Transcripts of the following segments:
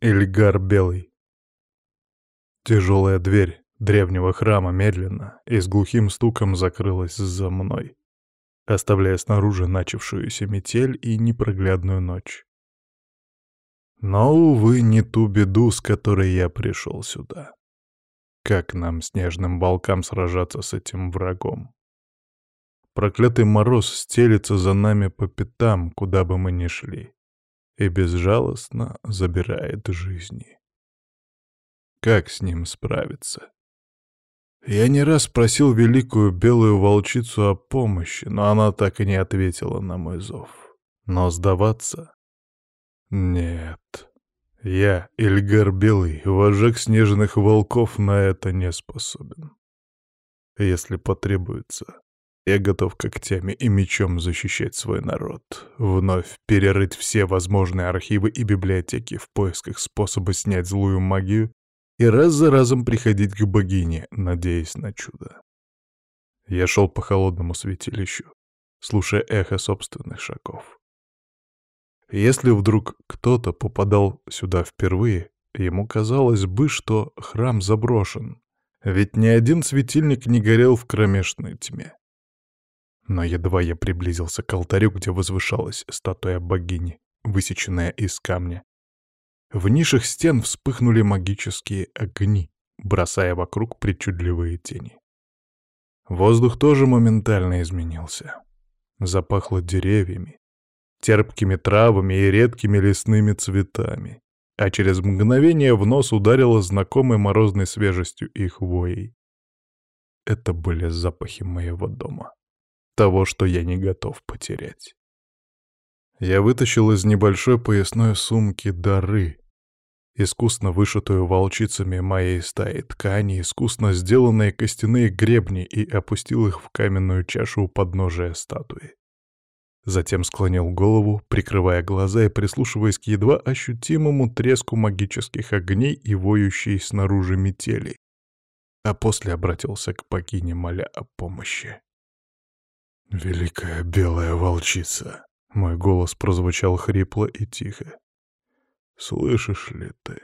Ильгар Белый. Тяжелая дверь древнего храма медленно и с глухим стуком закрылась за мной, оставляя снаружи начавшуюся метель и непроглядную ночь. Но, увы, не ту беду, с которой я пришел сюда. Как нам, снежным волкам, сражаться с этим врагом? Проклятый мороз стелится за нами по пятам, куда бы мы ни шли, и безжалостно забирает жизни. Как с ним справиться? Я не раз просил великую белую волчицу о помощи, но она так и не ответила на мой зов. Но сдаваться нет. Я, Ильгар Белый, вожак снежных волков, на это не способен. Если потребуется, я готов когтями и мечом защищать свой народ, вновь перерыть все возможные архивы и библиотеки в поисках способа снять злую магию и раз за разом приходить к богине, надеясь на чудо. Я шел по холодному святилищу, слушая эхо собственных шагов. Если вдруг кто-то попадал сюда впервые, ему казалось бы, что храм заброшен, ведь ни один светильник не горел в кромешной тьме. Но едва я приблизился к алтарю, где возвышалась статуя богини, высеченная из камня, в нишах стен вспыхнули магические огни, бросая вокруг причудливые тени. Воздух тоже моментально изменился. Запахло деревьями, терпкими травами и редкими лесными цветами, а через мгновение в нос ударило знакомой морозной свежестью и хвоей. Это были запахи моего дома. Того, что я не готов потерять. Я вытащил из небольшой поясной сумки дары, искусно вышитую волчицами моей стаи ткани, искусно сделанные костяные гребни и опустил их в каменную чашу у подножия статуи. Затем склонил голову, прикрывая глаза и прислушиваясь к едва ощутимому треску магических огней и воющей снаружи метели. А после обратился к богине, моля о помощи. «Великая белая волчица!» — мой голос прозвучал хрипло и тихо. «Слышишь ли ты?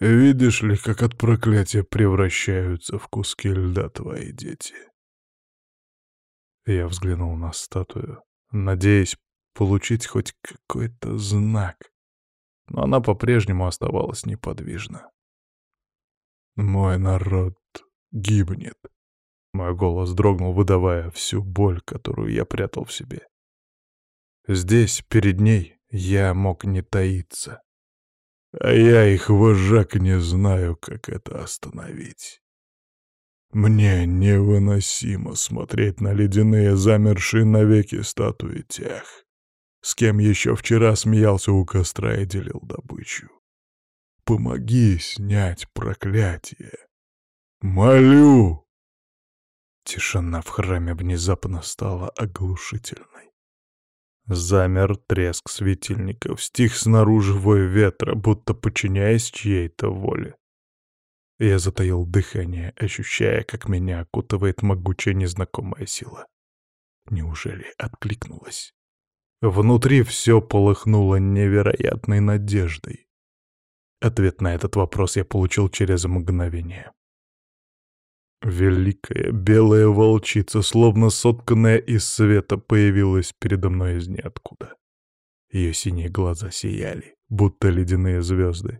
Видишь ли, как от проклятия превращаются в куски льда твои дети?» Я взглянул на статую надеясь получить хоть какой-то знак. Но она по-прежнему оставалась неподвижна. «Мой народ гибнет», — мой голос дрогнул, выдавая всю боль, которую я прятал в себе. Здесь, перед ней, я мог не таиться. А я их вожак не знаю, как это остановить. Мне невыносимо смотреть на ледяные замершие навеки статуи тех, с кем еще вчера смеялся у костра и делил добычу. Помоги снять проклятие. Молю!» Тишина в храме внезапно стала оглушительной. Замер треск светильников, стих снаружи вой ветра, будто подчиняясь чьей-то воле. Я затаил дыхание, ощущая, как меня окутывает могучая незнакомая сила. Неужели откликнулась? Внутри все полыхнуло невероятной надеждой. Ответ на этот вопрос я получил через мгновение. Великая белая волчица, словно сотканная из света, появилась передо мной из ниоткуда. Ее синие глаза сияли, будто ледяные звезды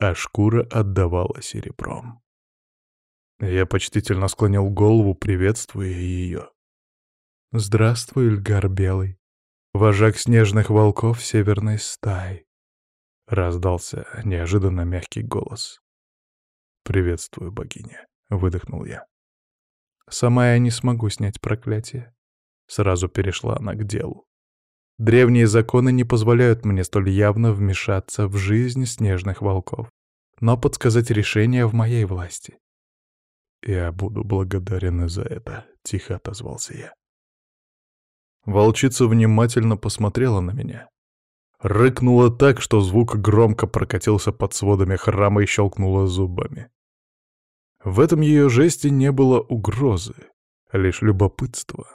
а шкура отдавала серебром. Я почтительно склонил голову, приветствуя ее. «Здравствуй, Эльгар Белый, вожак снежных волков северной стаи», — раздался неожиданно мягкий голос. «Приветствую, богиня», — выдохнул я. «Сама я не смогу снять проклятие», — сразу перешла она к делу. Древние законы не позволяют мне столь явно вмешаться в жизнь снежных волков, но подсказать решение в моей власти. «Я буду благодарен за это», — тихо отозвался я. Волчица внимательно посмотрела на меня. Рыкнула так, что звук громко прокатился под сводами храма и щелкнула зубами. В этом ее жесте не было угрозы, лишь любопытство.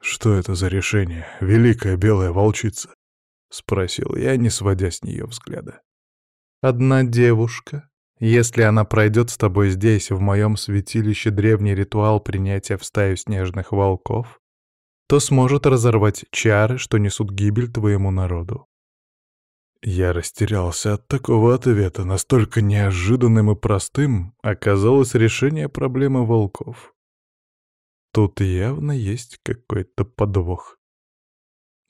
«Что это за решение, великая белая волчица?» — спросил я, не сводя с нее взгляда. Одна девушка, если она пройдет с тобой здесь, в моем святилище, древний ритуал принятия в стаю снежных волков, то сможет разорвать чары, что несут гибель твоему народу. Я растерялся от такого ответа, настолько неожиданным и простым оказалось решение проблемы волков. Тут явно есть какой-то подвох.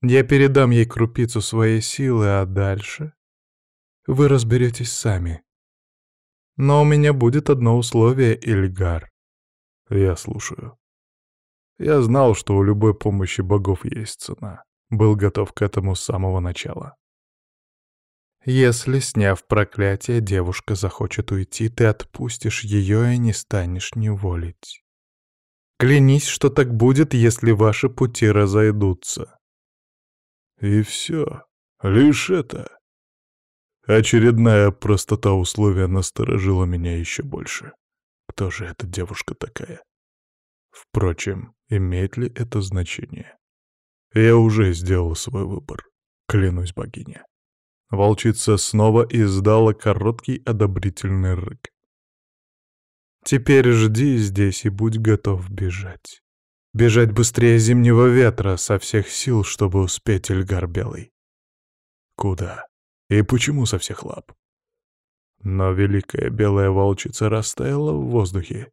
Я передам ей крупицу своей силы, а дальше вы разберетесь сами. Но у меня будет одно условие, Ильгар. Я слушаю. Я знал, что у любой помощи богов есть цена. Был готов к этому с самого начала. Если, сняв проклятие, девушка захочет уйти, ты отпустишь ее и не станешь неволить. Клянись, что так будет, если ваши пути разойдутся. И все. Лишь это. Очередная простота условия насторожила меня еще больше. Кто же эта девушка такая? Впрочем, имеет ли это значение? Я уже сделал свой выбор, клянусь богине. Волчица снова издала короткий одобрительный рык. «Теперь жди здесь и будь готов бежать. Бежать быстрее зимнего ветра со всех сил, чтобы успеть, Эльгар Белый». «Куда? И почему со всех лап?» Но великая белая волчица растаяла в воздухе.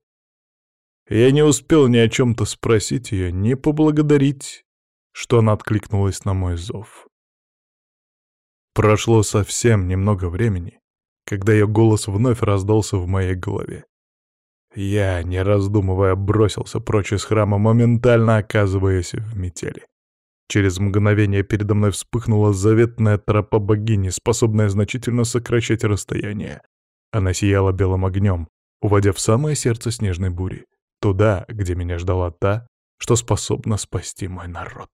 Я не успел ни о чем-то спросить ее, ни поблагодарить, что она откликнулась на мой зов. Прошло совсем немного времени, когда ее голос вновь раздался в моей голове. Я, не раздумывая, бросился прочь из храма, моментально оказываясь в метели. Через мгновение передо мной вспыхнула заветная тропа богини, способная значительно сокращать расстояние. Она сияла белым огнем, уводя в самое сердце снежной бури, туда, где меня ждала та, что способна спасти мой народ.